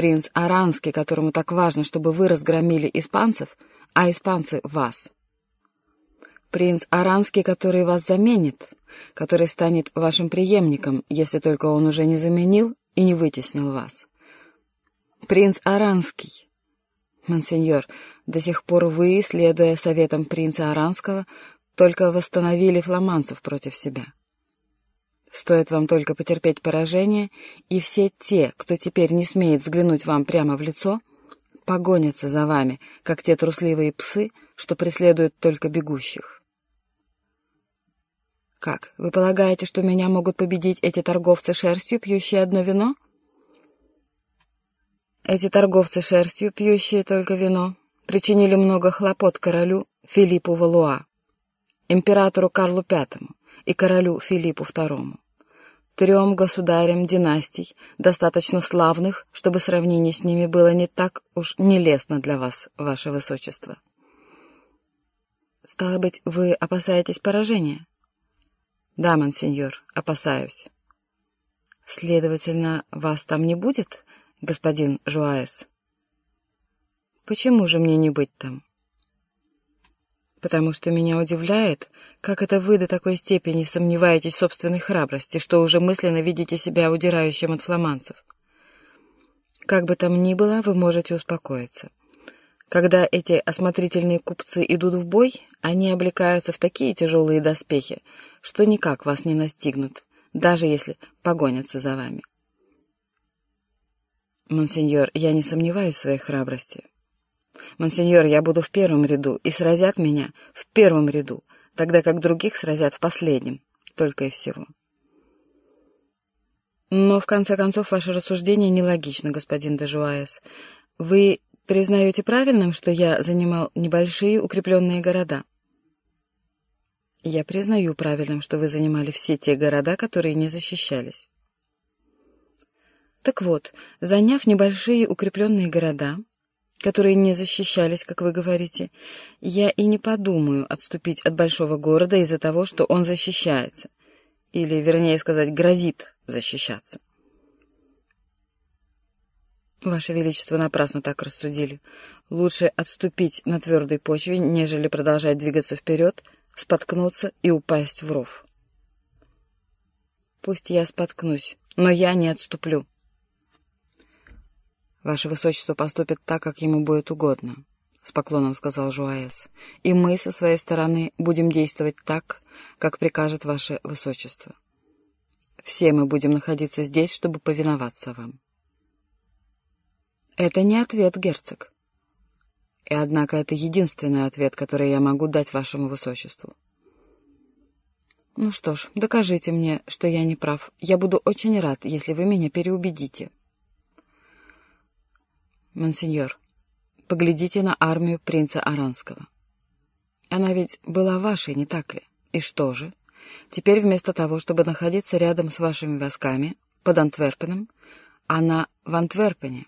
принц Аранский, которому так важно, чтобы вы разгромили испанцев, а испанцы — вас. Принц Аранский, который вас заменит, который станет вашим преемником, если только он уже не заменил и не вытеснил вас. Принц Аранский. Монсеньор, до сих пор вы, следуя советам принца Аранского, только восстановили фламанцев против себя. Стоит вам только потерпеть поражение, и все те, кто теперь не смеет взглянуть вам прямо в лицо, погонятся за вами, как те трусливые псы, что преследуют только бегущих. Как, вы полагаете, что меня могут победить эти торговцы шерстью, пьющие одно вино? Эти торговцы шерстью, пьющие только вино, причинили много хлопот королю Филиппу Валуа, императору Карлу V и королю Филиппу II трем государям династий, достаточно славных, чтобы сравнение с ними было не так уж нелестно для вас, ваше высочество. Стало быть, вы опасаетесь поражения? Да, монсеньор, опасаюсь. Следовательно, вас там не будет, господин Жуаэс? Почему же мне не быть там? Потому что меня удивляет, как это вы до такой степени сомневаетесь в собственной храбрости, что уже мысленно видите себя удирающим от фламанцев. Как бы там ни было, вы можете успокоиться. Когда эти осмотрительные купцы идут в бой, они облекаются в такие тяжелые доспехи, что никак вас не настигнут, даже если погонятся за вами. Монсеньор, я не сомневаюсь в своей храбрости. Монсеньор, я буду в первом ряду, и сразят меня в первом ряду, тогда как других сразят в последнем, только и всего. Но, в конце концов, ваше рассуждение нелогично, господин Дежуаес. Вы признаете правильным, что я занимал небольшие укрепленные города? Я признаю правильным, что вы занимали все те города, которые не защищались. Так вот, заняв небольшие укрепленные города, которые не защищались, как вы говорите, я и не подумаю отступить от большого города из-за того, что он защищается. Или, вернее сказать, грозит защищаться. Ваше Величество напрасно так рассудили. Лучше отступить на твердой почве, нежели продолжать двигаться вперед, споткнуться и упасть в ров. Пусть я споткнусь, но я не отступлю. «Ваше Высочество поступит так, как ему будет угодно», — с поклоном сказал Жуаэс. «И мы, со своей стороны, будем действовать так, как прикажет Ваше Высочество. Все мы будем находиться здесь, чтобы повиноваться вам». «Это не ответ, герцог. И однако это единственный ответ, который я могу дать Вашему Высочеству». «Ну что ж, докажите мне, что я не прав. Я буду очень рад, если вы меня переубедите». «Монсеньор, поглядите на армию принца Аранского. Она ведь была вашей, не так ли? И что же? Теперь вместо того, чтобы находиться рядом с вашими войсками, под Антверпеном, она в Антверпене.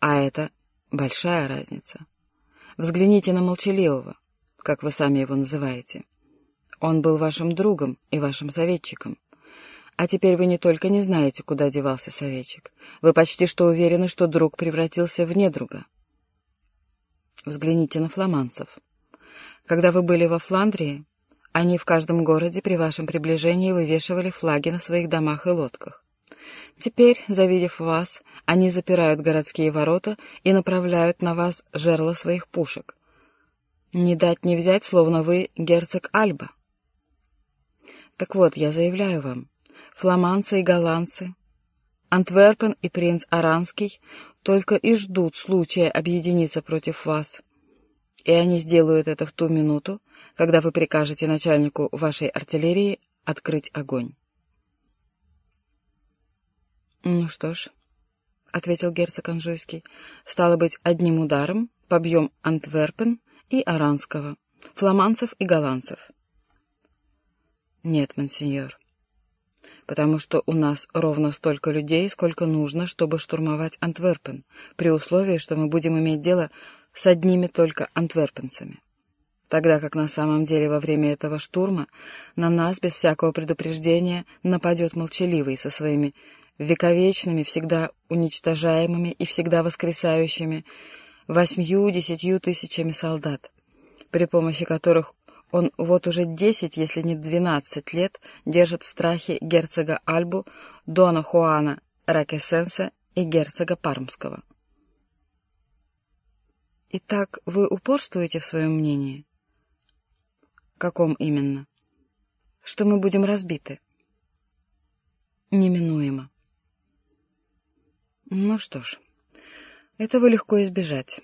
А это большая разница. Взгляните на Молчаливого, как вы сами его называете. Он был вашим другом и вашим советчиком. А теперь вы не только не знаете, куда девался советчик, вы почти что уверены, что друг превратился в недруга. Взгляните на фламанцев. Когда вы были во Фландрии, они в каждом городе при вашем приближении вывешивали флаги на своих домах и лодках. Теперь, завидев вас, они запирают городские ворота и направляют на вас жерла своих пушек. Не дать не взять, словно вы герцог Альба. Так вот, я заявляю вам, фламандцы и голландцы, Антверпен и принц Аранский только и ждут случая объединиться против вас. И они сделают это в ту минуту, когда вы прикажете начальнику вашей артиллерии открыть огонь. «Ну что ж», — ответил герцог Анжуйский, — «стало быть, одним ударом побьем Антверпен и Аранского, фламандцев и голландцев». «Нет, монсеньор, потому что у нас ровно столько людей, сколько нужно, чтобы штурмовать Антверпен, при условии, что мы будем иметь дело с одними только антверпенцами. Тогда как на самом деле во время этого штурма на нас без всякого предупреждения нападет молчаливый со своими вековечными, всегда уничтожаемыми и всегда воскресающими восьмью-десятью тысячами солдат, при помощи которых он вот уже десять, если не двенадцать лет держит в страхе герцога Альбу, Дона Хуана Ракесенса и герцога Пармского. Итак, вы упорствуете в своем мнении? Каком именно? Что мы будем разбиты? Неминуемо. Ну что ж, этого легко избежать.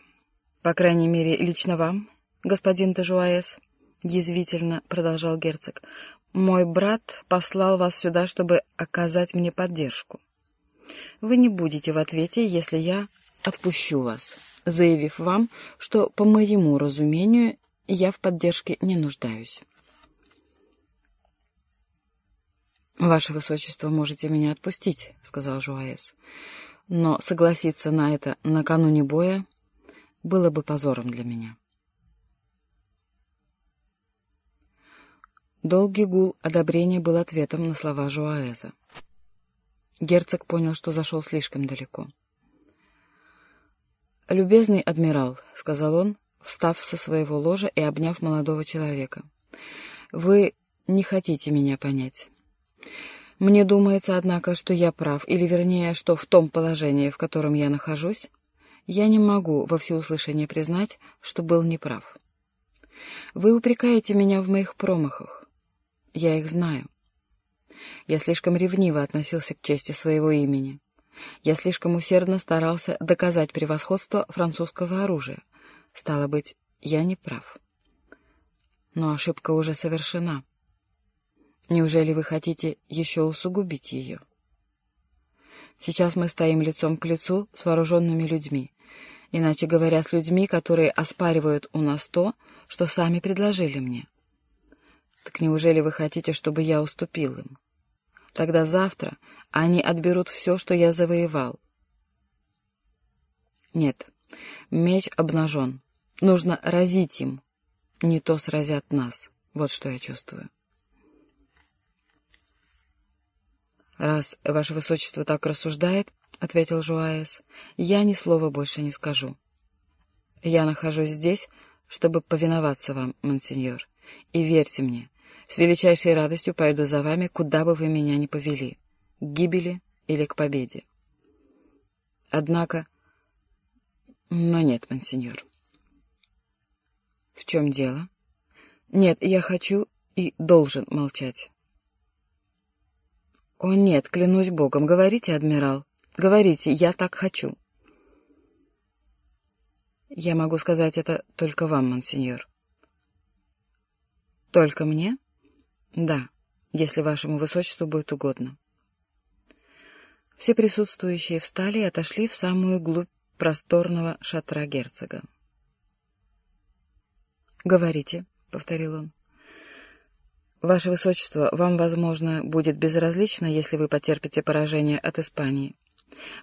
По крайней мере, лично вам, господин Тежуаэс, — язвительно продолжал герцог, — мой брат послал вас сюда, чтобы оказать мне поддержку. Вы не будете в ответе, если я отпущу вас, заявив вам, что, по моему разумению, я в поддержке не нуждаюсь. «Ваше Высочество, можете меня отпустить», — сказал Жуаэс. «Но согласиться на это накануне боя было бы позором для меня». Долгий гул одобрения был ответом на слова Жуаэза. Герцог понял, что зашел слишком далеко. «Любезный адмирал», — сказал он, встав со своего ложа и обняв молодого человека, — «вы не хотите меня понять». Мне думается, однако, что я прав, или, вернее, что в том положении, в котором я нахожусь, я не могу во всеуслышание признать, что был неправ. Вы упрекаете меня в моих промахах. Я их знаю. Я слишком ревниво относился к чести своего имени. Я слишком усердно старался доказать превосходство французского оружия. Стало быть, я не прав. Но ошибка уже совершена. Неужели вы хотите еще усугубить ее? Сейчас мы стоим лицом к лицу с вооруженными людьми, иначе говоря, с людьми, которые оспаривают у нас то, что сами предложили мне. Так неужели вы хотите, чтобы я уступил им? Тогда завтра они отберут все, что я завоевал. Нет, меч обнажен. Нужно разить им. Не то сразят нас. Вот что я чувствую. «Раз ваше высочество так рассуждает, — ответил Жуаэс, — я ни слова больше не скажу. Я нахожусь здесь, чтобы повиноваться вам, монсеньор, и верьте мне, с величайшей радостью пойду за вами, куда бы вы меня ни повели, к гибели или к победе. Однако... Но нет, монсеньор. В чем дело? Нет, я хочу и должен молчать. «О нет, клянусь богом, говорите, адмирал, говорите, я так хочу». «Я могу сказать это только вам, монсеньор». «Только мне?» «Да, если вашему высочеству будет угодно». Все присутствующие встали и отошли в самую глубь просторного шатра герцога. «Говорите», — повторил он. Ваше Высочество, вам, возможно, будет безразлично, если вы потерпите поражение от Испании.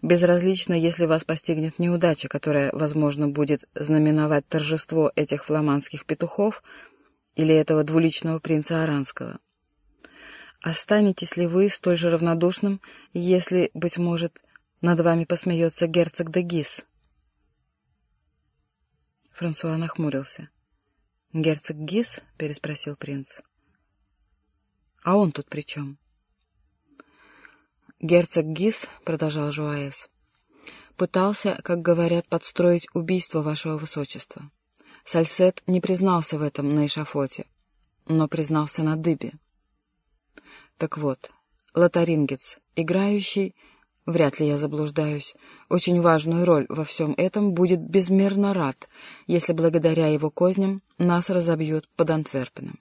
Безразлично, если вас постигнет неудача, которая, возможно, будет знаменовать торжество этих фламандских петухов или этого двуличного принца Аранского. Останетесь ли вы столь же равнодушным, если, быть может, над вами посмеется герцог де Гис? Франсуа нахмурился. «Герцог Гис?» — переспросил принц. А он тут при чем? Герцог Гис, — продолжал Жуаэс, — пытался, как говорят, подстроить убийство вашего высочества. Сальсет не признался в этом на эшафоте, но признался на дыбе. Так вот, лотарингец, играющий, вряд ли я заблуждаюсь, очень важную роль во всем этом будет безмерно рад, если благодаря его козням нас разобьют под Антверпеном.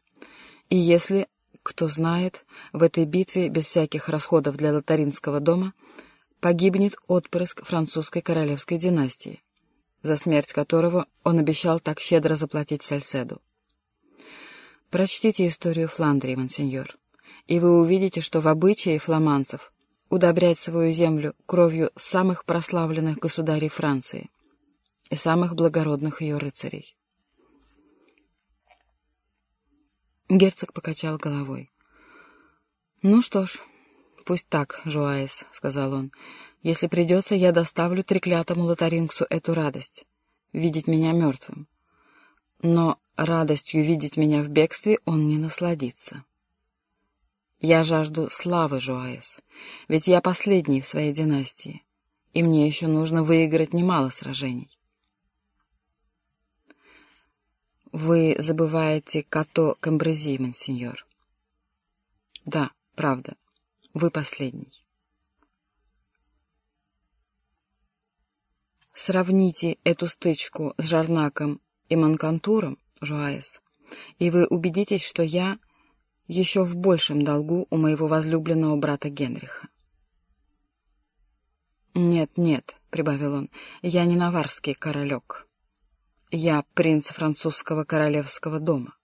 И если кто знает, в этой битве, без всяких расходов для лотаринского дома, погибнет отпрыск французской королевской династии, за смерть которого он обещал так щедро заплатить Сальседу. Прочтите историю Фландрии, монсеньор, и вы увидите, что в обычае фламандцев удобрять свою землю кровью самых прославленных государей Франции и самых благородных ее рыцарей. Герцог покачал головой. «Ну что ж, пусть так, Жуаес», — сказал он. «Если придется, я доставлю треклятому лотарингсу эту радость — видеть меня мертвым. Но радостью видеть меня в бегстве он не насладится. Я жажду славы, Жуаес, ведь я последний в своей династии, и мне еще нужно выиграть немало сражений. Вы забываете Като Камбрези, монсеньор. Да, правда, вы последний. Сравните эту стычку с Жарнаком и Манкантуром, Жуаес, и вы убедитесь, что я еще в большем долгу у моего возлюбленного брата Генриха. «Нет, нет», — прибавил он, — «я не наварский королек. Я принц французского королевского дома».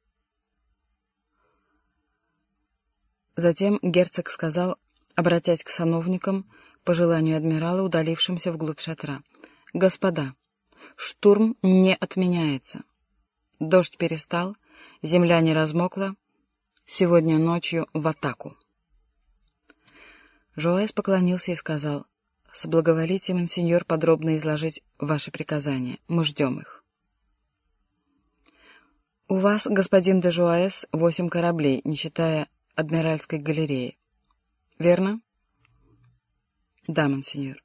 Затем герцог сказал, обратясь к сановникам, по желанию адмирала, удалившимся вглубь шатра, «Господа, штурм не отменяется. Дождь перестал, земля не размокла, сегодня ночью в атаку». Жоэс поклонился и сказал, «Соблаговолите, монсеньор, подробно изложить ваши приказания. Мы ждем их». «У вас, господин де Жуаэс, восемь кораблей, не считая Адмиральской галереи. Верно? Да, монсеньор.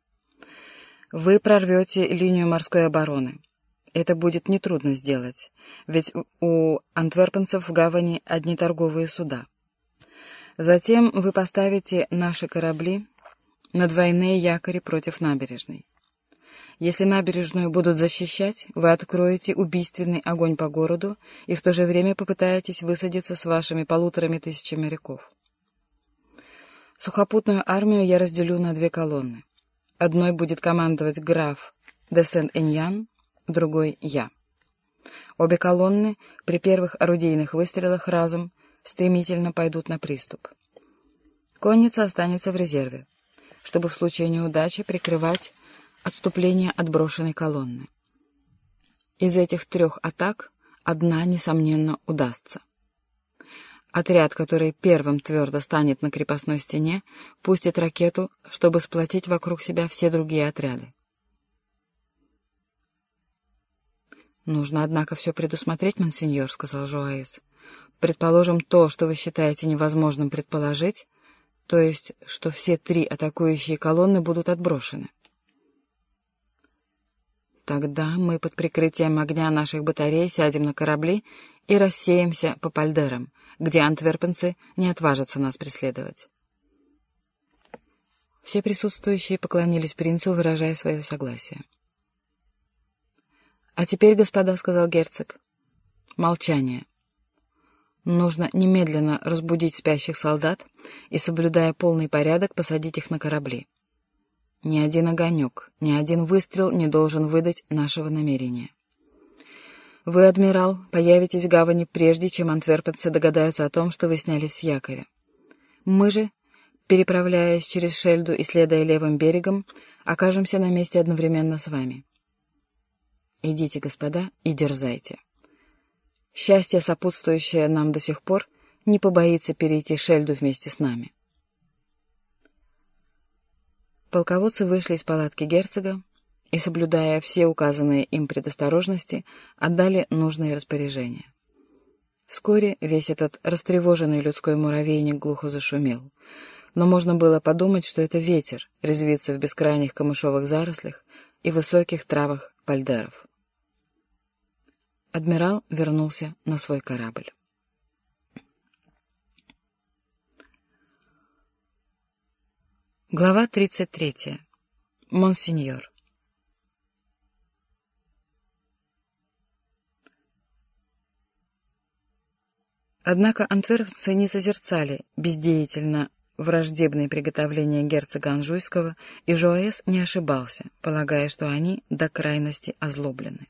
Вы прорвете линию морской обороны. Это будет нетрудно сделать, ведь у антверпенцев в гавани одни торговые суда. Затем вы поставите наши корабли на двойные якори против набережной. Если набережную будут защищать, вы откроете убийственный огонь по городу и в то же время попытаетесь высадиться с вашими полуторами тысячами моряков. Сухопутную армию я разделю на две колонны. Одной будет командовать граф де Сен-Эньян, другой — я. Обе колонны при первых орудийных выстрелах разом стремительно пойдут на приступ. Конница останется в резерве, чтобы в случае неудачи прикрывать отступление от брошенной колонны. Из этих трех атак одна, несомненно, удастся. Отряд, который первым твердо станет на крепостной стене, пустит ракету, чтобы сплотить вокруг себя все другие отряды. «Нужно, однако, все предусмотреть, монсеньор», — сказал Жуаис. «Предположим то, что вы считаете невозможным предположить, то есть, что все три атакующие колонны будут отброшены. Тогда мы под прикрытием огня наших батарей сядем на корабли и рассеемся по пальдерам, где антверпенцы не отважатся нас преследовать. Все присутствующие поклонились принцу, выражая свое согласие. «А теперь, господа, — сказал герцог, — молчание. Нужно немедленно разбудить спящих солдат и, соблюдая полный порядок, посадить их на корабли. Ни один огонек, ни один выстрел не должен выдать нашего намерения. Вы, адмирал, появитесь в гавани прежде, чем антверпенцы догадаются о том, что вы снялись с якоря. Мы же, переправляясь через Шельду и следуя левым берегом, окажемся на месте одновременно с вами. Идите, господа, и дерзайте. Счастье, сопутствующее нам до сих пор, не побоится перейти Шельду вместе с нами. Полководцы вышли из палатки герцога и, соблюдая все указанные им предосторожности, отдали нужные распоряжения. Вскоре весь этот растревоженный людской муравейник глухо зашумел, но можно было подумать, что это ветер резвится в бескрайних камышовых зарослях и высоких травах пальдеров. Адмирал вернулся на свой корабль. Глава 33. Монсеньор. Однако антверпцы не созерцали бездеятельно враждебные приготовления герцога Анжуйского, и Жоэс не ошибался, полагая, что они до крайности озлоблены.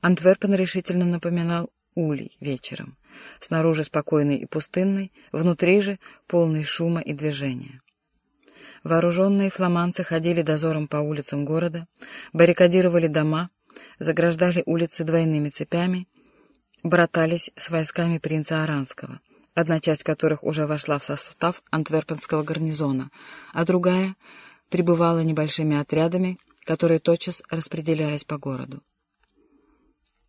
Антверпен решительно напоминал улей вечером, снаружи спокойный и пустынный, внутри же полный шума и движения. Вооруженные фламанцы ходили дозором по улицам города, баррикадировали дома, заграждали улицы двойными цепями, братались с войсками принца Аранского, одна часть которых уже вошла в состав антверпенского гарнизона, а другая прибывала небольшими отрядами, которые тотчас распределялись по городу.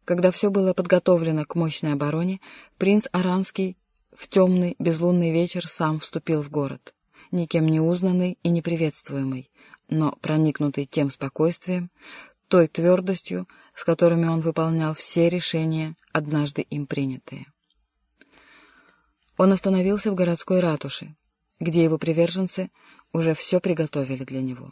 Когда все было подготовлено к мощной обороне, принц Аранский в темный безлунный вечер сам вступил в город, никем не узнанный и неприветствуемый, но проникнутый тем спокойствием, той твердостью, с которыми он выполнял все решения, однажды им принятые. Он остановился в городской ратуше, где его приверженцы уже все приготовили для него.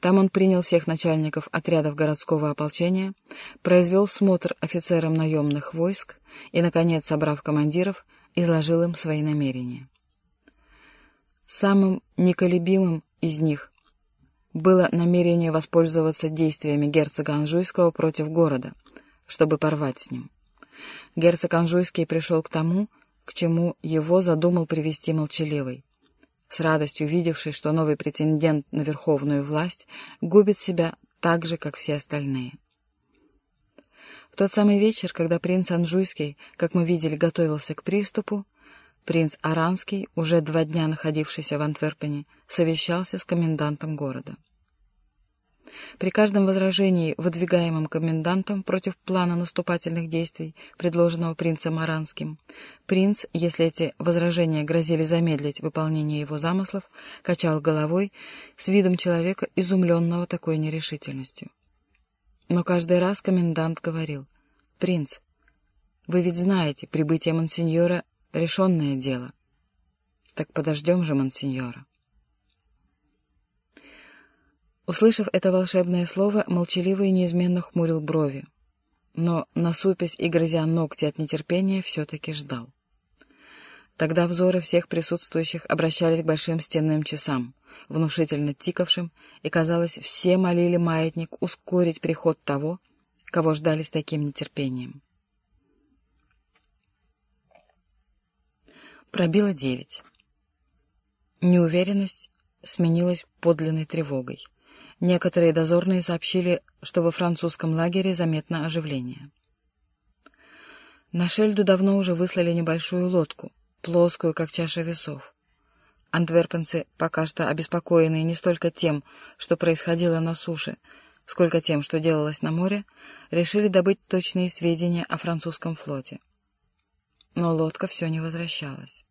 Там он принял всех начальников отрядов городского ополчения, произвел смотр офицерам наемных войск и, наконец, собрав командиров, изложил им свои намерения. Самым неколебимым из них было намерение воспользоваться действиями герцога Анжуйского против города, чтобы порвать с ним. Герцог Анжуйский пришел к тому, к чему его задумал привести молчаливый, с радостью видевший, что новый претендент на верховную власть губит себя так же, как все остальные. В тот самый вечер, когда принц Анжуйский, как мы видели, готовился к приступу, принц Аранский, уже два дня находившийся в Антверпене, совещался с комендантом города. При каждом возражении, выдвигаемом комендантом против плана наступательных действий, предложенного принцем Аранским, принц, если эти возражения грозили замедлить выполнение его замыслов, качал головой с видом человека, изумленного такой нерешительностью. Но каждый раз комендант говорил, «Принц, вы ведь знаете, прибытие мансиньора — решенное дело. Так подождем же мансиньора». Услышав это волшебное слово, молчаливый неизменно хмурил брови, но, насупясь и грызя ногти от нетерпения, все-таки ждал. Тогда взоры всех присутствующих обращались к большим стенным часам, внушительно тикавшим, и, казалось, все молили маятник ускорить приход того, кого ждали с таким нетерпением. Пробило девять. Неуверенность сменилась подлинной тревогой. Некоторые дозорные сообщили, что во французском лагере заметно оживление. На Шельду давно уже выслали небольшую лодку, плоскую, как чаша весов. Антверпенцы, пока что обеспокоенные не столько тем, что происходило на суше, сколько тем, что делалось на море, решили добыть точные сведения о французском флоте. Но лодка все не возвращалась.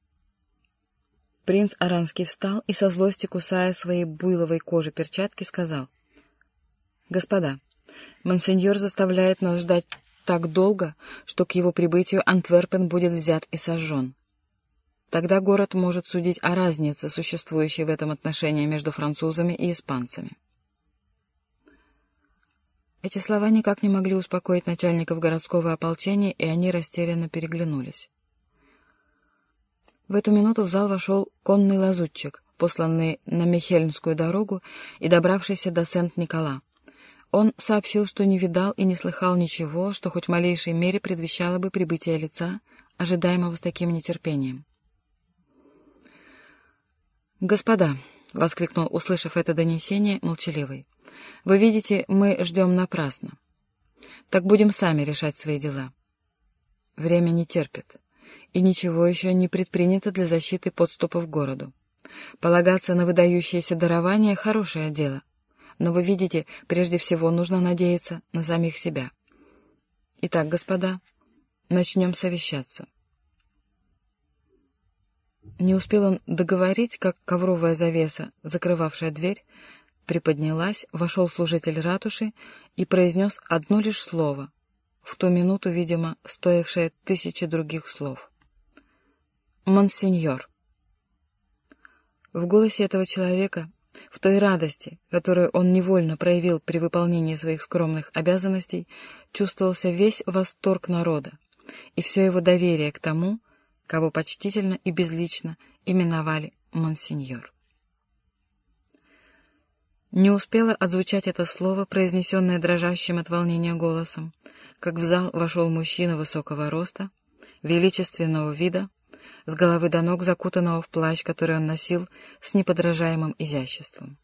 Принц Аранский встал и, со злости кусая своей буйловой кожи перчатки, сказал. «Господа, монсеньор заставляет нас ждать так долго, что к его прибытию Антверпен будет взят и сожжен. Тогда город может судить о разнице, существующей в этом отношении между французами и испанцами». Эти слова никак не могли успокоить начальников городского ополчения, и они растерянно переглянулись. В эту минуту в зал вошел конный лазутчик, посланный на Михельнскую дорогу и добравшийся до Сент-Никола. Он сообщил, что не видал и не слыхал ничего, что хоть в малейшей мере предвещало бы прибытие лица, ожидаемого с таким нетерпением. «Господа!» — воскликнул, услышав это донесение, молчаливый. «Вы видите, мы ждем напрасно. Так будем сами решать свои дела. Время не терпит и ничего еще не предпринято для защиты подступов к городу. Полагаться на выдающееся дарование — хорошее дело, но вы видите, прежде всего нужно надеяться на самих себя. Итак, господа, начнем совещаться. Не успел он договорить, как ковровая завеса, закрывавшая дверь, приподнялась, вошел служитель ратуши и произнес одно лишь слово, в ту минуту, видимо, стоившее тысячи других слов — «Монсеньор». В голосе этого человека, в той радости, которую он невольно проявил при выполнении своих скромных обязанностей, чувствовался весь восторг народа и все его доверие к тому, кого почтительно и безлично именовали «монсеньор». Не успело отзвучать это слово, произнесенное дрожащим от волнения голосом, как в зал вошел мужчина высокого роста, величественного вида, с головы до ног закутанного в плащ, который он носил с неподражаемым изяществом.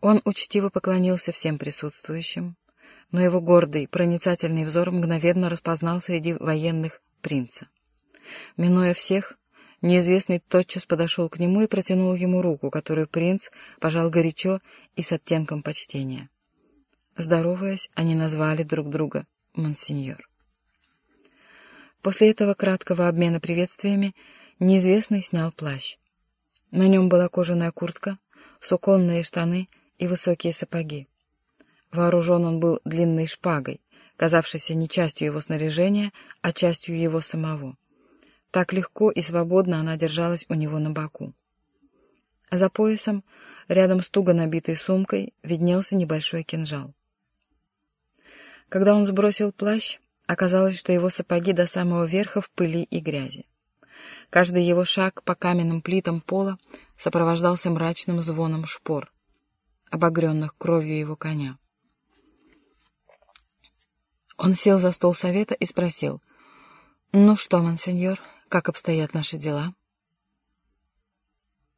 Он учтиво поклонился всем присутствующим, но его гордый, проницательный взор мгновенно распознал среди военных принца. Минуя всех, неизвестный тотчас подошел к нему и протянул ему руку, которую принц пожал горячо и с оттенком почтения. Здороваясь, они назвали друг друга «Монсеньор». После этого краткого обмена приветствиями неизвестный снял плащ. На нем была кожаная куртка, суконные штаны и высокие сапоги. Вооружен он был длинной шпагой, казавшейся не частью его снаряжения, а частью его самого. Так легко и свободно она держалась у него на боку. За поясом, рядом с туго набитой сумкой, виднелся небольшой кинжал. Когда он сбросил плащ, оказалось, что его сапоги до самого верха в пыли и грязи. Каждый его шаг по каменным плитам пола сопровождался мрачным звоном шпор, обогренных кровью его коня. Он сел за стол совета и спросил, «Ну что, монсеньор, как обстоят наши дела?»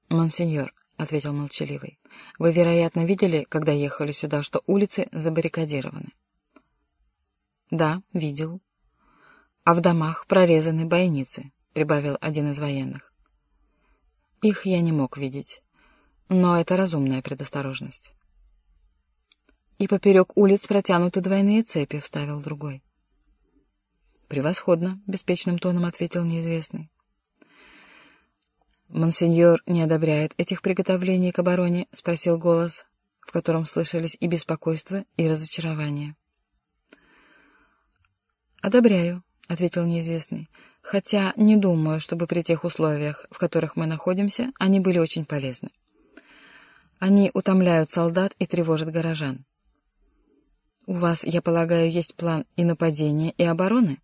«Монсеньор», — ответил молчаливый, — «вы, вероятно, видели, когда ехали сюда, что улицы забаррикадированы?» «Да, видел. А в домах прорезаны бойницы», — прибавил один из военных. «Их я не мог видеть, но это разумная предосторожность». «И поперек улиц протянуты двойные цепи», — вставил другой. «Превосходно», — беспечным тоном ответил неизвестный. «Монсеньор не одобряет этих приготовлений к обороне?» — спросил голос, в котором слышались и беспокойство, и разочарование. «Одобряю», — ответил неизвестный, «хотя не думаю, чтобы при тех условиях, в которых мы находимся, они были очень полезны. Они утомляют солдат и тревожат горожан. У вас, я полагаю, есть план и нападения, и обороны?»